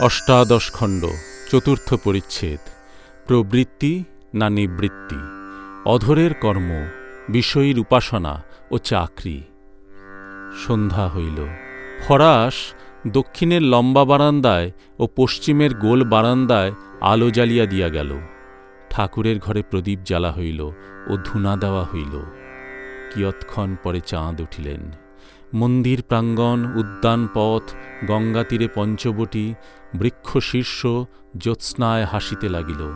অষ্টাদশ খণ্ড, চতুর্থ পরিচ্ছেদ, প্রবৃত্তি না নিবৃত্তি, অধরের কর্ম, বিষয়ীর উপাসনা ও চাকরি। সন্ধ্যা হইল। ফরাস দক্ষিণের লম্বা বারান্দায় ও পশ্চিমের গোল বারান্দায় আলো জ্বালিয়া দিয়া গেল। ঠাকুরের ঘরে প্রদীপ জ্বালা হইল ও ধুনা দেওয়া হইল। কিয়ৎক্ষণ পরে চাঁদ উঠিলেন। মন্দির প্রাঙ্গণ, উদ্যান পথ, গঙ্গা তীরে পঞ্চবটী, বৃক্ষ শীর্ষ জ্যোৎস্নায় হাসিতে লাগিল।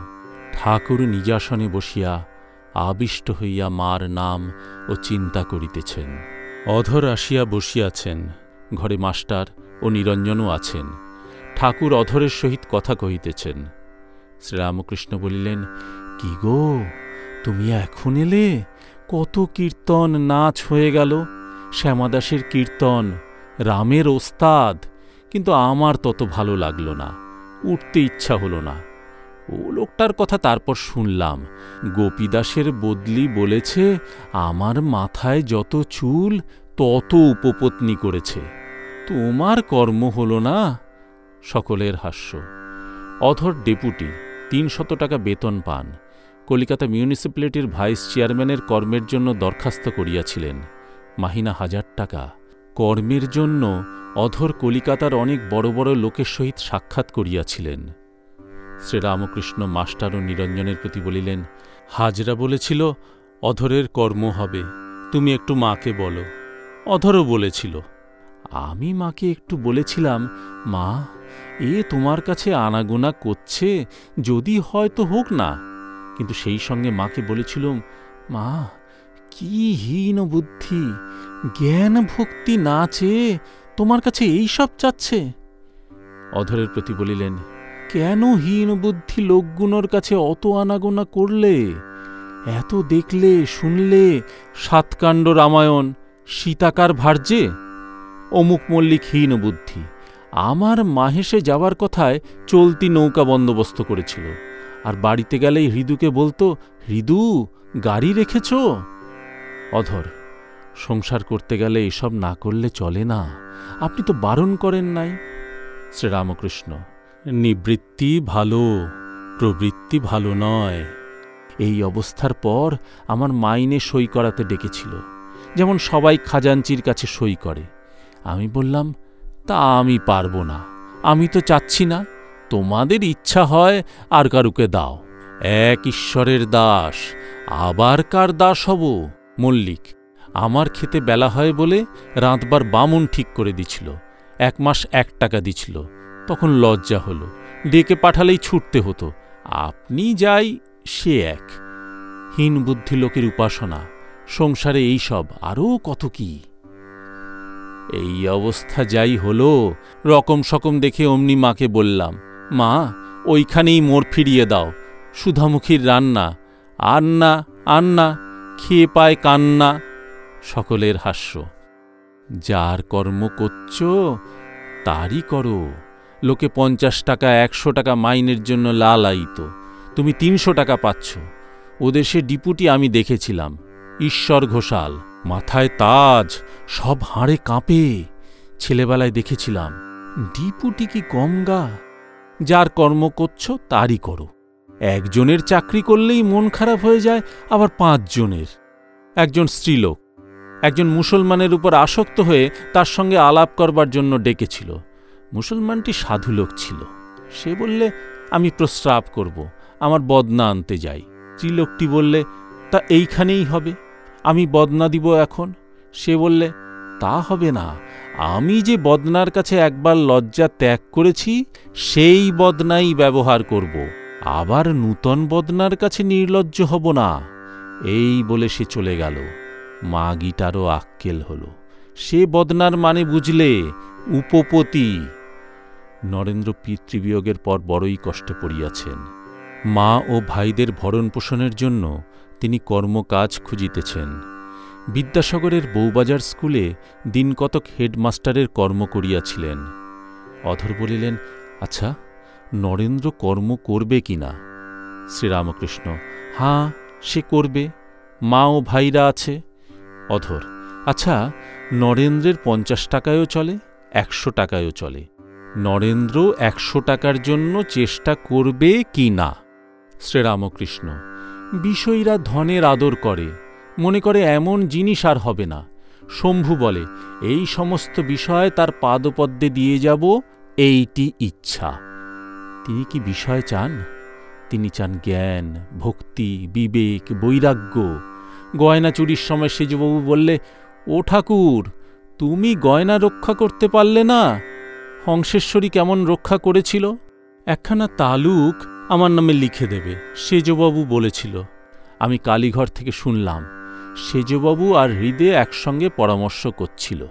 ঠাকুর নিজাসনে বসিয়া আবিষ্ট হইয়া মার নাম ও চিন্তা করিতেছেন। অধর আসিয়া বসিয়াছেন, ঘরে মাস্টার ও নিরঞ্জনও আছেন। ঠাকুর অধরের সহিত কথা কহিতেছেন। শ্রীরামকৃষ্ণ বলিলেন, কি গো, তুমি এখন এলে? কত কীর্তন, নাচ হয়ে গেল। শ্যামাদাসের কীর্তন, রামের ওস্তাদ, কিন্তু আমার তত ভালো লাগল না, উঠতে ইচ্ছা হলো না। ও লোকটার কথা তারপর শুনলাম। গোপীদাসের বদলি বলেছে, আমার মাথায় যত চুল, তত উপপত্নী করেছে। তোমার কর্ম হলো না? সকলের হাস্য। অধর ডেপুটি তিনশত টাকা বেতন পান। কলিকাতা মিউনিসিপ্যালিটির ভাইস চেয়ারম্যানের কর্মের জন্য দরখাস্ত করিয়াছিলেন। মাহিনা হাজার টাকা। কর্মের জন্য অধর কলিকাতার অনেক বড় বড় লোকের সহিত সাক্ষাৎ করিয়াছিলেন। শ্রীরামকৃষ্ণ মাস্টার ও নিরঞ্জনের প্রতি বলিলেন, হাজরা বলেছিল, অধরের কর্ম হবে, তুমি একটু মাকে বলো। অধরও বলেছিল, আমি মাকে একটু বলেছিলাম, মা, এ তোমার কাছে আনাগোনা করছে, যদি হয়তো হোক না। কিন্তু সেই সঙ্গে মাকে বলেছিলাম মা কি হীন বুদ্ধি? জ্ঞান ভক্তি না চেয়ে তোমার কাছে এই সব চাচ্ছে? অধরের প্রতি বলিলেন কেন হীন বুদ্ধি লোকগুলোর কাছে অত আনাগোনা করলে? এত দেখলে শুনলে সাতকাণ্ড রামায়ণ সীতাকার ভার্যে? অমুক মল্লিক হীন বুদ্ধি আমার মাহেশে যাওয়ার কথায় চলতি নৌকা বন্দোবস্ত করেছিল। আর বাড়িতে গেলেই হৃদুকে বলতো হৃদু গাড়ি রেখেছ? অধর, সংসার করতে গেলে এসব না করলে চলে না। আপনি তো বারণ করেন নাই। শ্রীরামকৃষ্ণ, নিবৃত্তি ভালো, প্রবৃত্তি ভালো নয়। এই অবস্থার পর আমার মাইনে সই করাতে ডেকেছিল। যেমন সবাই খাজাঞ্চির কাছে সই করে। আমি বললাম, তা আমি পারব না। আমি তো চাচ্ছি না। তোমাদের ইচ্ছা হয় আর কারুকে দাও। এক ঈশ্বরের দাস, আবার কার দাস হব? মল্লিক, আমার খেতে বেলা হয় বলে রাঁতবার বামুন ঠিক করে দিছিল, এক মাস এক টাকা দিছিল, তখন লজ্জা হলো, ডেকে পাঠালেই ছুটতে হতো, আপনি যাই, সে এক। হীন বুদ্ধি লোকের উপাসনা, সংসারে এই সব, আরও কত কি? এই অবস্থা যাই হলো, রকম সকম দেখে অমনি মাকে বললাম, মা, ওইখানেই মোড় ফিরিয়ে দাও, সুধামুখীর রান্না আর না খেয়ে পায় কান্না, সকলের হাস্য। যার কর্ম করছ, তারই করো। লোকে পঞ্চাশ টাকা, একশো টাকা মাইনের জন্য লালায়িত। তুমি তিনশো টাকা পাচ্ছ। ওদেশে ডিপুটি আমি দেখেছিলাম। ঈশ্বর ঘোষাল, মাথায় তাজ, সব হাড়ে কাঁপে। ছেলেবেলায় দেখেছিলাম, ডিপুটি কি গঙ্গা? যার কর্ম করছ, তারই করো। একজনের চাকরি করলেই মন খারাপ হয়ে যায়, আবার পাঁচজনের। একজন স্ত্রীলোক, একজন মুসলমানের উপর আসক্ত হয়ে তার সঙ্গে আলাপ করবার জন্য ডেকেছিল। মুসলমানটি সাধু লোক ছিল। সে বললে, আমি প্রস্রাব করব, আমার বদনা আনতে যাই। স্ত্রীলোকটি বললে, তা এইখানেই হবে, আমি বদনা দিব এখন? সে বললে, তা হবে না, আমি যে বদনার কাছে একবার লজ্জা ত্যাগ করেছি, সেই বদনাই ব্যবহার করব। আবার নূতন বদনার কাছে নির্লজ্জ হব না। এই বলে সে চলে গেল। মা গিটারও আক্কেল হল। সে বদনার মানে বুঝলে উপপতি। নরেন্দ্র পিতৃবিয়োগের পর বড়ই কষ্টে পড়িয়াছেন। মা ও ভাইদের ভরণ পোষণের জন্য তিনি কর্মকাজ খুঁজিতেছেন। বিদ্যাসাগরের বৌবাজার স্কুলে দিনকতক হেডমাস্টারের কর্ম করিয়াছিলেন। অধর বলিলেন আচ্ছা নরেন্দ্র কর্ম করবে কি না? শ্রীরামকৃষ্ণ, হাঁ, সে করবে। মা ও ভাইরা আছে। অধর আচ্ছা নরেন্দ্রের পঞ্চাশ টাকায়ও চলে, একশো টাকায়ও চলে। নরেন্দ্র একশো টাকার জন্য চেষ্টা করবে কি না? শ্রীরামকৃষ্ণ, বিষয়ীরা ধনের আদর করে, মনে করে এমন জিনিস আর হবে না। শম্ভু বলে, এই সমস্ত বিষয় তার পাদপদ্মে দিয়ে যাব, এইটি ইচ্ছা। তিনি কি বিষয় চান? তিনি চান জ্ঞান, ভক্তি, বিবেক, বৈরাগ্য। গয়না চুরির সময় সেজবাবু বললে, ও ঠাকুর, তুমি গয়না রক্ষা করতে পারলে না। হংসেশ্বরী কেমন রক্ষা করেছিল? একখানা তালুক আমার নামে লিখে দেবে, সেজবাবু বলেছিল। আমি কালীঘর থেকে শুনলাম, সেজবাবু আর হৃদে একসঙ্গে পরামর্শ করছিল।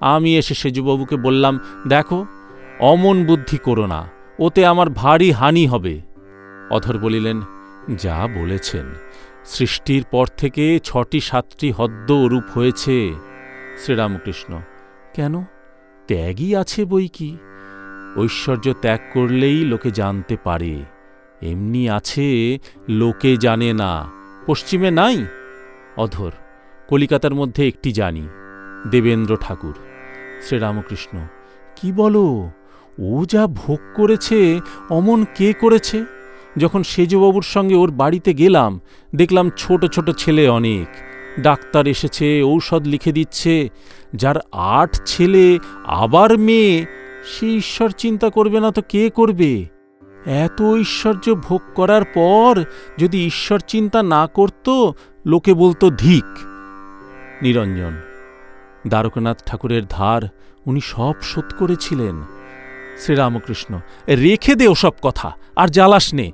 আমি এসে সেজবাবুকে বললাম, দেখো, অমন বুদ্ধি করো না। ওতে আমার ভারী হানি হবে। অধর বলিলেন, যা বলেছেন। সৃষ্টির পর থেকে ছটি সাতটি হদ্দ রূপ হয়েছে। শ্রীরামকৃষ্ণ, কেন? ত্যাগই আছে বই কি? ঐশ্বর্য ত্যাগ করলেই লোকে জানতে পারে। এমনি আছে, লোকে জানে না। পশ্চিমে নাই? অধর, কলিকাতার মধ্যে একটি জানি, দেবেন্দ্র ঠাকুর। শ্রীরামকৃষ্ণ, কি বলো? ও যা ভোগ করেছে, অমন কে করেছে? যখন সেজবাবুর সঙ্গে ওর বাড়িতে গেলাম, দেখলাম ছোট ছোট ছেলে অনেক। ডাক্তার এসেছে, ঔষধ লিখে দিচ্ছে। যার আট ছেলে, আবার মেয়ে, সে ঈশ্বর চিন্তা করবে না তো কে করবে? এত ঐশ্বর্য ভোগ করার পর যদি ঈশ্বর চিন্তা না করত, লোকে বলতো ধিক। নিরঞ্জন, দ্বারকানাথ ঠাকুরের ধার উনি সব শোধ করেছিলেন। শ্রীরামকৃষ্ণ রেখে দে ওসব কথা, আর জ্বালাস নে।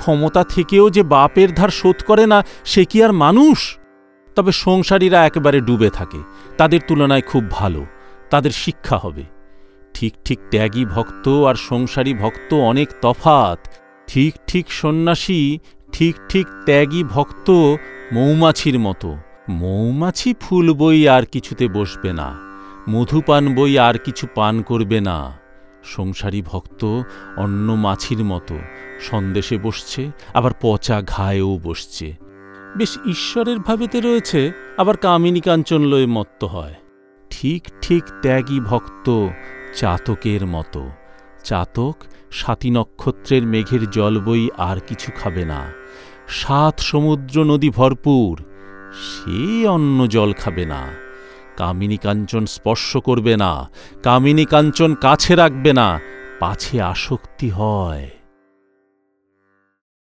ক্ষমতা থেকেও যে বাপের ধার শোধ করে না, সে কি আর মানুষ? তবে সংসারীরা একেবারে ডুবে থাকে, তাদের তুলনায় খুব ভালো, তাদের শিক্ষা হবে। ঠিক ঠিক ত্যাগী ভক্ত আর সংসারী ভক্ত অনেক তফাত ঠিক ঠিক সন্ন্যাসী, ঠিক ঠিক ত্যাগী ভক্ত মৌমাছির মতো। মৌমাছি ফুল বই আর কিছুতে বসবে না, মধুপান বই আর কিছু পান করবে না। সংসারী ভক্ত অন্য মাছির মতো। সন্দেশে বসছে, আবার পচা ঘায়েও বসছে। বেশ ঈশ্বরের ভাবেতে রয়েছে, আবার কামিনী কাঞ্চন লয়ে মত্ত হয়। ঠিক ঠিক ত্যাগী ভক্ত চাতকের মতো। চাতক সাতি নক্ষত্রের মেঘের জল বই আর কিছু খাবে না। সাত সমুদ্র নদী ভরপুর, সে অন্য জল খাবে না। কামিনী কাঞ্চন স্পর্শ করবে না কামিনী কাঞ্চন কাছে রাখবে না পাছে আসক্তি হয়।